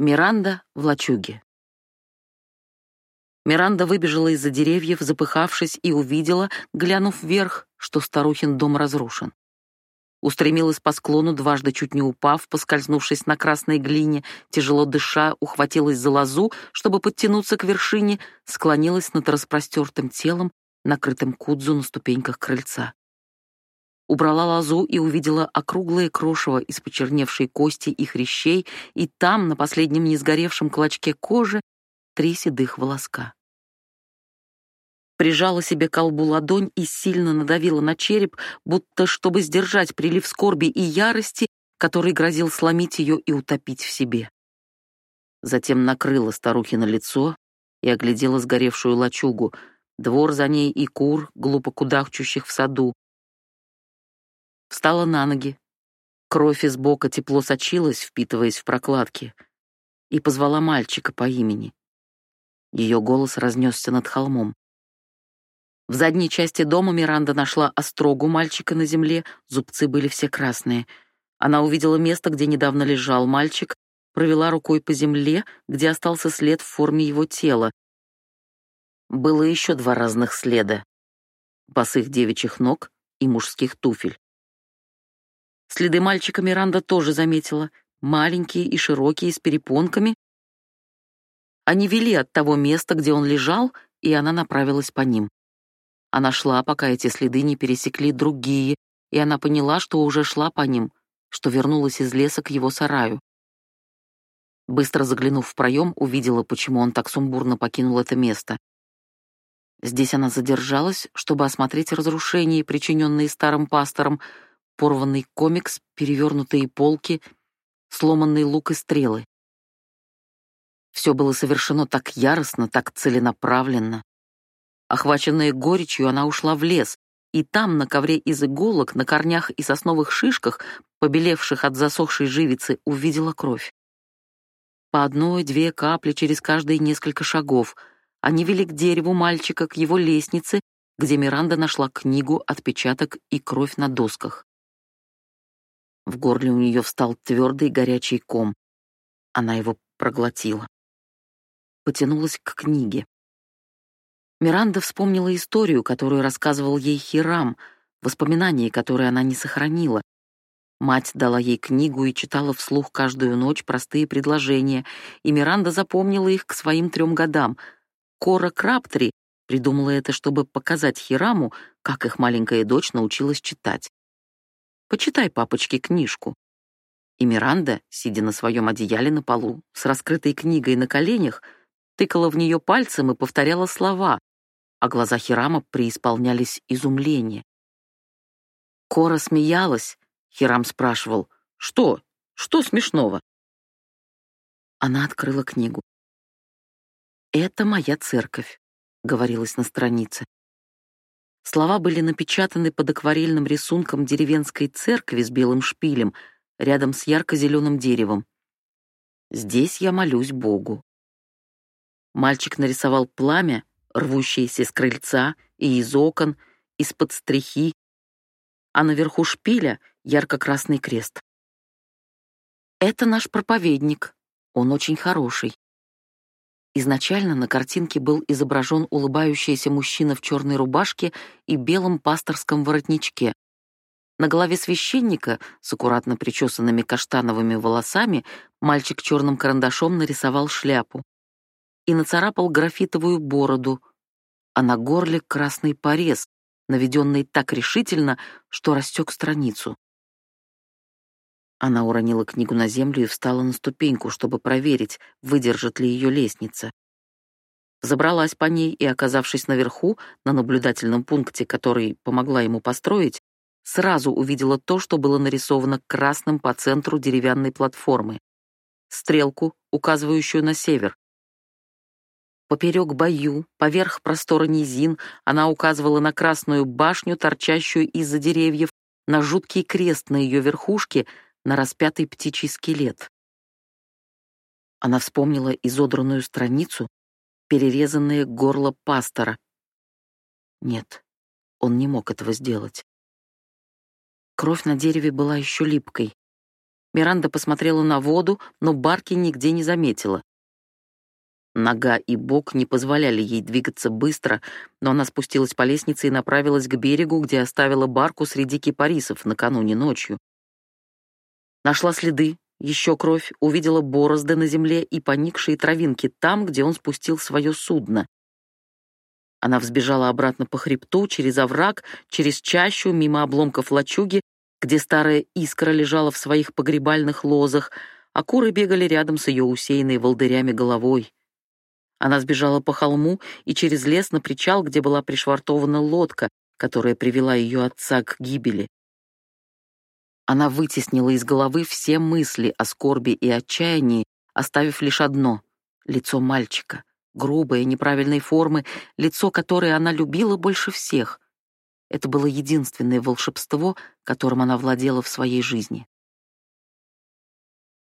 Миранда в лачуге. Миранда выбежала из-за деревьев, запыхавшись, и увидела, глянув вверх, что старухин дом разрушен. Устремилась по склону, дважды чуть не упав, поскользнувшись на красной глине, тяжело дыша, ухватилась за лозу, чтобы подтянуться к вершине, склонилась над распростертым телом, накрытым кудзу на ступеньках крыльца. Убрала лозу и увидела округлое крошево из почерневшей кости и хрящей, и там, на последнем несгоревшем клочке кожи, три седых волоска прижала себе колбу ладонь и сильно надавила на череп, будто чтобы сдержать прилив скорби и ярости, который грозил сломить ее и утопить в себе. Затем накрыла старухи на лицо и оглядела сгоревшую лачугу, двор за ней и кур, глупо кудахчущих в саду. Встала на ноги. Кровь из бока тепло сочилась, впитываясь в прокладки, и позвала мальчика по имени. Ее голос разнесся над холмом. В задней части дома Миранда нашла острогу мальчика на земле, зубцы были все красные. Она увидела место, где недавно лежал мальчик, провела рукой по земле, где остался след в форме его тела. Было еще два разных следа — босых девичьих ног и мужских туфель. Следы мальчика Миранда тоже заметила, маленькие и широкие, с перепонками. Они вели от того места, где он лежал, и она направилась по ним. Она шла, пока эти следы не пересекли другие, и она поняла, что уже шла по ним, что вернулась из леса к его сараю. Быстро заглянув в проем, увидела, почему он так сумбурно покинул это место. Здесь она задержалась, чтобы осмотреть разрушения, причиненные старым пастором, порванный комикс, перевернутые полки, сломанный лук и стрелы. Все было совершено так яростно, так целенаправленно. Охваченная горечью, она ушла в лес, и там, на ковре из иголок, на корнях и сосновых шишках, побелевших от засохшей живицы, увидела кровь. По одной-две капли через каждые несколько шагов. Они вели к дереву мальчика, к его лестнице, где Миранда нашла книгу, отпечаток и кровь на досках. В горле у нее встал твердый горячий ком. Она его проглотила. Потянулась к книге. Миранда вспомнила историю, которую рассказывал ей Хирам, воспоминания, которые она не сохранила. Мать дала ей книгу и читала вслух каждую ночь простые предложения, и Миранда запомнила их к своим трем годам. Кора Краптри придумала это, чтобы показать Хираму, как их маленькая дочь научилась читать. «Почитай, папочке, книжку». И Миранда, сидя на своем одеяле на полу, с раскрытой книгой на коленях, тыкала в нее пальцем и повторяла слова, а глаза Хирама преисполнялись изумления. Кора смеялась. Хирам спрашивал, «Что? Что смешного?» Она открыла книгу. «Это моя церковь», — говорилось на странице. Слова были напечатаны под акварельным рисунком деревенской церкви с белым шпилем, рядом с ярко-зеленым деревом. «Здесь я молюсь Богу». Мальчик нарисовал пламя рвущиеся с крыльца и из окон, из-под стрихи, а наверху шпиля ярко-красный крест. Это наш проповедник, он очень хороший. Изначально на картинке был изображен улыбающийся мужчина в черной рубашке и белом пасторском воротничке. На голове священника с аккуратно причесанными каштановыми волосами мальчик черным карандашом нарисовал шляпу и нацарапал графитовую бороду, а на горле красный порез, наведенный так решительно, что растек страницу. Она уронила книгу на землю и встала на ступеньку, чтобы проверить, выдержит ли ее лестница. Забралась по ней и, оказавшись наверху, на наблюдательном пункте, который помогла ему построить, сразу увидела то, что было нарисовано красным по центру деревянной платформы. Стрелку, указывающую на север, Поперек бою, поверх простора низин, она указывала на красную башню, торчащую из-за деревьев, на жуткий крест на ее верхушке, на распятый птичий скелет. Она вспомнила изодранную страницу, перерезанное горло пастора. Нет, он не мог этого сделать. Кровь на дереве была еще липкой. Миранда посмотрела на воду, но барки нигде не заметила. Нога и бок не позволяли ей двигаться быстро, но она спустилась по лестнице и направилась к берегу, где оставила барку среди кипарисов накануне ночью. Нашла следы, еще кровь, увидела борозды на земле и поникшие травинки там, где он спустил свое судно. Она взбежала обратно по хребту, через овраг, через чащу, мимо обломков лачуги, где старая искра лежала в своих погребальных лозах, а куры бегали рядом с ее усеянной волдырями головой. Она сбежала по холму и через лес на причал, где была пришвартована лодка, которая привела ее отца к гибели. Она вытеснила из головы все мысли о скорби и отчаянии, оставив лишь одно — лицо мальчика, грубое, неправильной формы, лицо, которое она любила больше всех. Это было единственное волшебство, которым она владела в своей жизни.